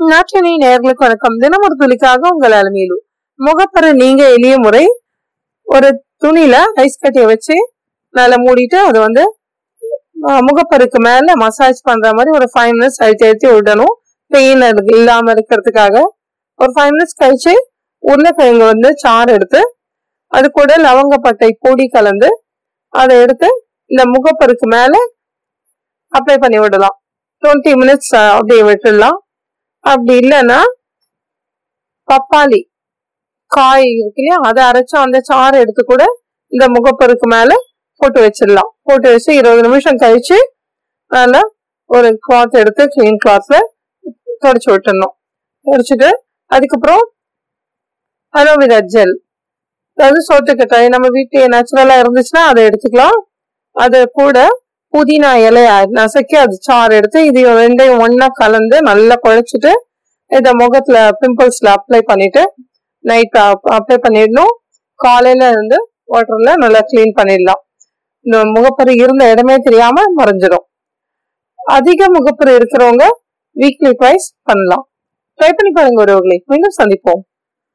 நாட்டினை நேர்களுக்கு வணக்கம். தினம் ஒரு துளிக்காக உங்கள் அலமையிலும் முகப்பரு நீங்க எளிய முறை ஒரு துணியில ஐஸ் கட்டியை வச்சு நல்லா மூடிட்டு அது வந்து முகப்பருக்கு மேல மசாஜ் பண்ற மாதிரி ஒரு ஃபைவ் மினிட்ஸ் அழுத்தி அழுத்தி விடணும். பெயின் இல்லாம இருக்கிறதுக்காக. ஒரு ஃபைவ் மினிட்ஸ் கழிச்சு உருளைக்கிழங்கு வந்து சாறு எடுத்து அது கூட லவங்கப்பட்டை பொடி கலந்து அதை எடுத்து இந்த முகப்பருக்கு மேல அப்ளை பண்ணி விடலாம். டுவெண்ட்டி மினிட்ஸ் அப்படியே விட்டுடலாம். அப்படி இல்லைன்னா பப்பாளி காய் இருக்கு இல்லையா? அதை அரைச்சும் அந்த சாறு எடுத்து கூட இந்த முகப்பருக்கு மேல போட்டு வச்சிடலாம். போட்டு வச்சு இருபது நிமிஷம் கழிச்சு நல்லா ஒரு கிளாத் எடுத்து கிளீன் கிளாத்ல தொடச்சு விட்டுடணும். தொடச்சிட்டு அதுக்கப்புறம் அலோவேரா ஜெல் அதாவது சோத்துக்கட்டாய் நம்ம வீட்டு நேச்சுரலா இருந்துச்சுன்னா அதை எடுத்துக்கலாம். அதை கூட புதினா இலைய நசக்கி அது சாறு எடுத்து இதையும் ரெண்டையும் ஒன்றா கலந்து நல்லா குழைச்சிட்டு இதை முகத்துல பிம்பிள்ஸ்ல அப்ளை பண்ணிட்டு நைட் அப்ளை பண்ணிடணும். காலையில இருந்து வாட்டர்ல நல்லா க்ளீன் பண்ணிடலாம். இந்த முகப்பரு இருந்த இடமே தெரியாம மறைஞ்சிடும். அதிக முகப்பரு இருக்கிறவங்க வீக்லி ட்வைஸ் பண்ணலாம். ட்ரை பண்ணி பாருங்க ஒருவர்களை மீண்டும் சந்திப்போம்.